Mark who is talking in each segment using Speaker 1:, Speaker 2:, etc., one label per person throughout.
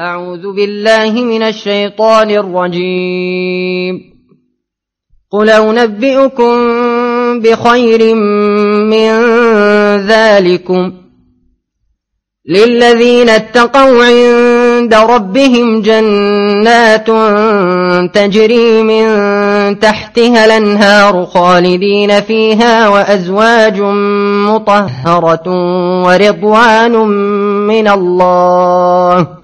Speaker 1: أعوذ بالله من الشيطان الرجيم. قل أنبئكم بخير من ذلكم. للذين اتقوا عند ربهم جنات تجري من تحتها الأنهار خالدين فيها وأزواج مطهرة ورضوان من الله.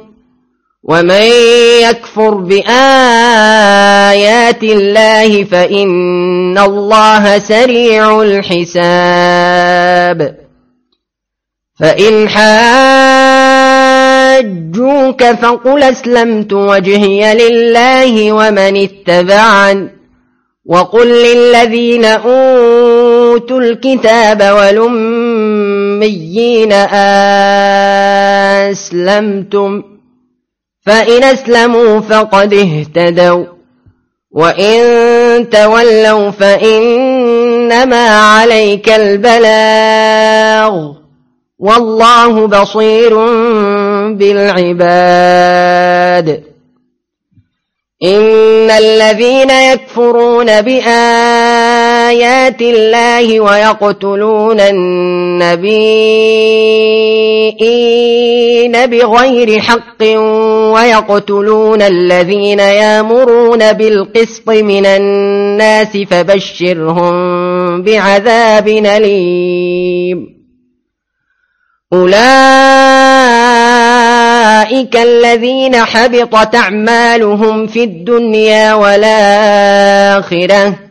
Speaker 1: ومن يكفر بآيات الله فإن الله سريع الحساب فإن حاجوك فقل أسلمت وجهي لله ومن اتبعن وقل للذين أوتوا الكتاب والأميين أسلمتم فإن أسلموا فقد اهتدوا. وإن تولوا فإنما عليك البلاغ. والله بصير بالعباد. إن الذين يكفرون بآيات الله ويقتلون النبيين بغير حق ويقتلون الذين يامرون بالقسط من الناس فبشرهم بعذاب أليم. أولئك الذين حبطت أعمالهم في الدنيا والآخرة.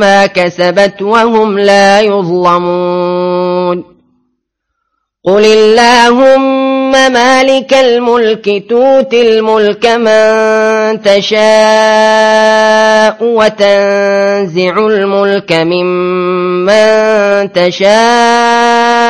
Speaker 1: ما كسبت وهم لا يظلمون. قل اللهم مالك الملك توتي الملك من تشاء وتنزع الملك ممن تشاء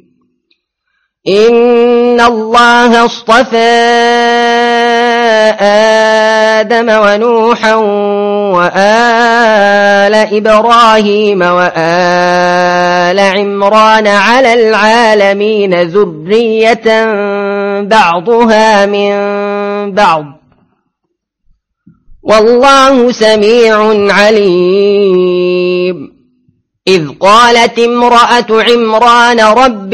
Speaker 1: إن الله اصطفى آدم ونوحا وآل إبراهيم وآل عمران على العالمين ذرية بعضها من بعض والله سميع عليم. إذ قالت امرأة عمران رب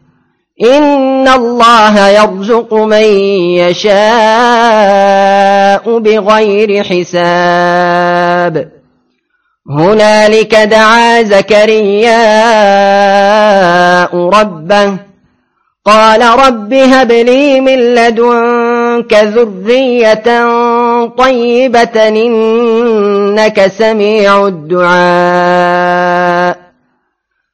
Speaker 1: إن الله يرزق من يشاء بغير حساب. هنالك دعا زكرياء ربه. قال رب هب لي من لدنك ذرية طيبة إنك سميع الدعاء.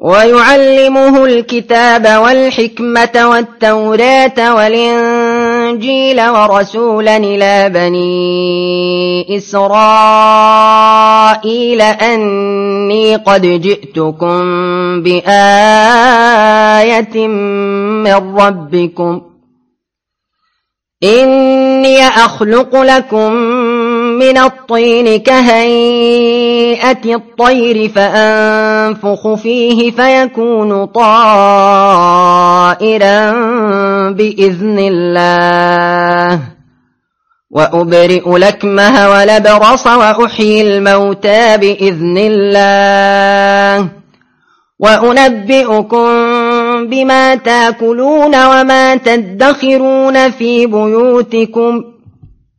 Speaker 1: ويعلمه الكتاب والحكمة والتوراة والإنجيل ورسولا إلى بني إسرائيل أني قد جئتكم بآية من ربكم إني أخلق لكم من الطين كهيئة الطير فأنفخ فيه فيكون طائرا بإذن الله. وأبرئ لكمه ولبرص وأحيي الموتى بإذن الله. وأنبئكم بما تاكلون وما تدخرون في بيوتكم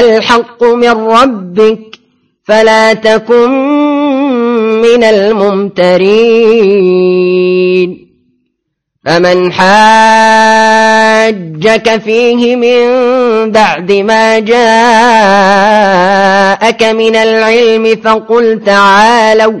Speaker 1: الحق من ربك فلا تكن من الممترين. فمن حاجك فيه من بعد ما جاءك من العلم فقل تعالوا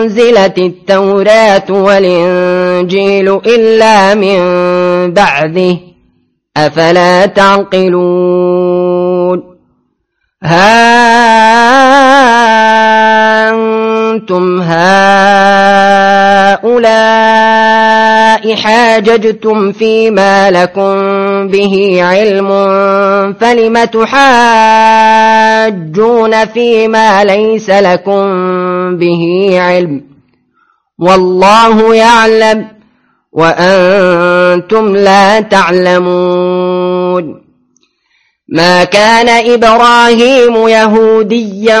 Speaker 1: أنزلت التوراة والإنجيل إلا من بعده. أفلا تعقلون؟ ها أنتم هؤلاء حاججتم فيما لكم به علم فلم تحاجون فيما ليس لكم به علم؟ والله يعلم وأنتم لا تعلمون. ما كان إبراهيم يهوديا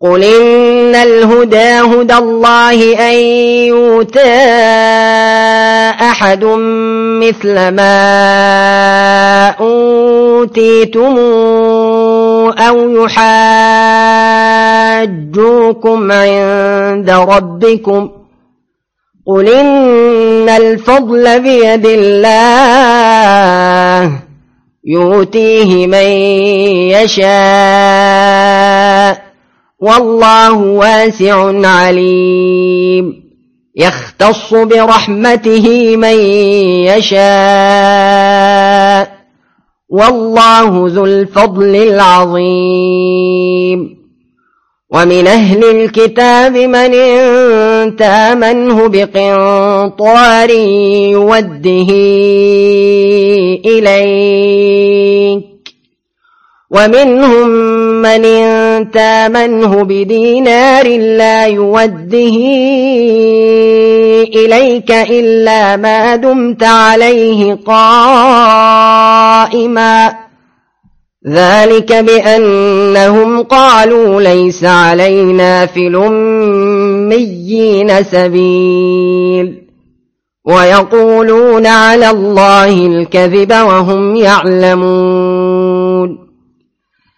Speaker 1: قل إن الهدى هدى الله أن يؤتى أحد مثل ما أوتيتم أو يحاجوكم عند ربكم قل إن الفضل بيد الله يؤتيه من يشاء والله واسع عليم. يختص برحمته من يشاء. والله ذو الفضل العظيم. ومن أهل الكتاب من تامنه بقنطار يوده إليك ومنهم من تامنه بدينار لا يوده إليك إلا ما دمت عليه قائما. ذلك بأنهم قالوا ليس علينا في الأميين سبيل. ويقولون على الله الكذب وهم يعلمون.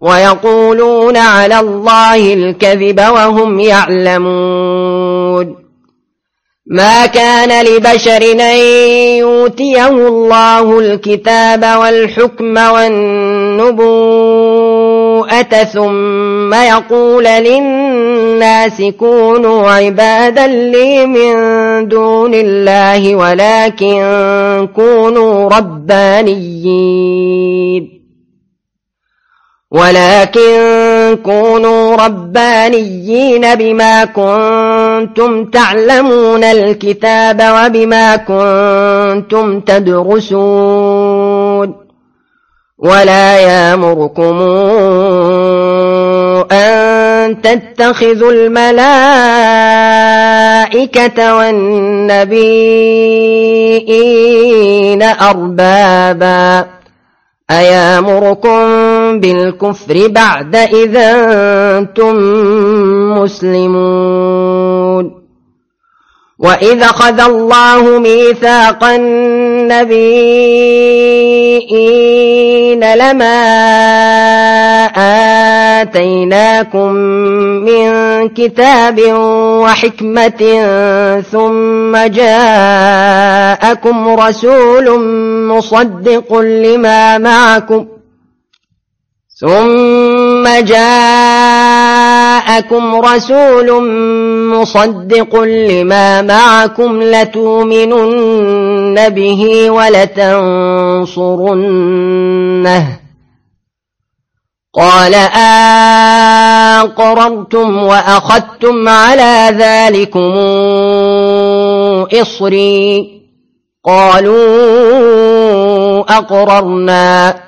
Speaker 1: ويقولون على الله الكذب وهم يعلمون. ما كان لبشر أن يؤتيه الله الكتاب والحكم والنبوءة ثم يقول للناس كونوا عبادا لي من دون الله ولكن كونوا ربانيين. ولكن كونوا ربانيين بما كنتم تعلمون الكتاب وبما كنتم تدرسون ولا يامركم أن تتخذوا الملائكة والنبيين أربابا أيامركم بالكفر بعد إذا أنتم مسلمون؟ وإذا خذ الله ميثاق النبيين لما آتيناكم من كتاب وحكمة ثم جاءكم رسول مصدق لما معكم ثم جاءكم رسول مصدق لما معكم لتؤمنن به ولتنصرنه. قال أقررتم وأخذتم على ذلكم إصري. قالوا أقررنا.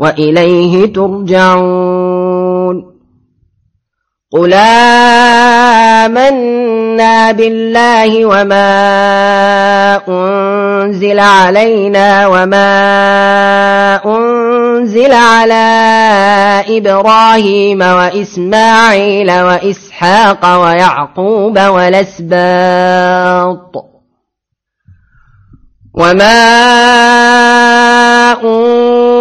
Speaker 1: وإليه ترجعون. قل آمنا بالله وما أنزل علينا وما أنزل على إبراهيم وإسماعيل وإسحاق ويعقوب والأسباط. وما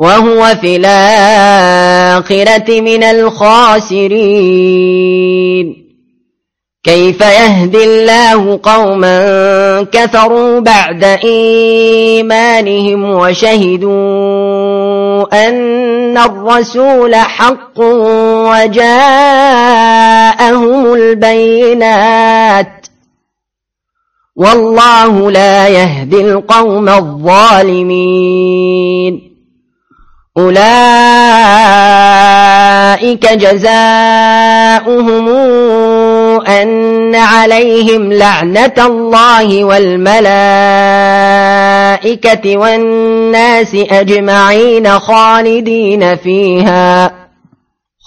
Speaker 1: وهو في الآخرة من الخاسرين. كيف يهدي الله قوما كثروا بعد إيمانهم وشهدوا أن الرسول حق وجاءهم البينات. والله لا يهدي القوم الظالمين. أولئك جزاؤهم أن عليهم لعنة الله والملائكة والناس أجمعين خالدين فيها.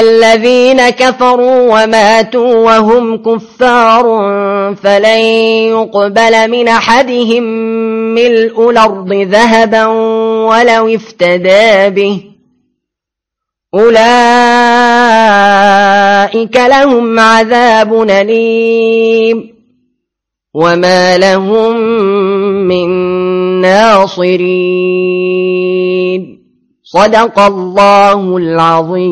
Speaker 1: الذين كفروا وماتوا وهم كفار فلن يقبل من أحدهم ملء الأرض ذهبا ولو افتدى به أولئك لهم عذاب أليم وما لهم من ناصرين صدق الله العظيم.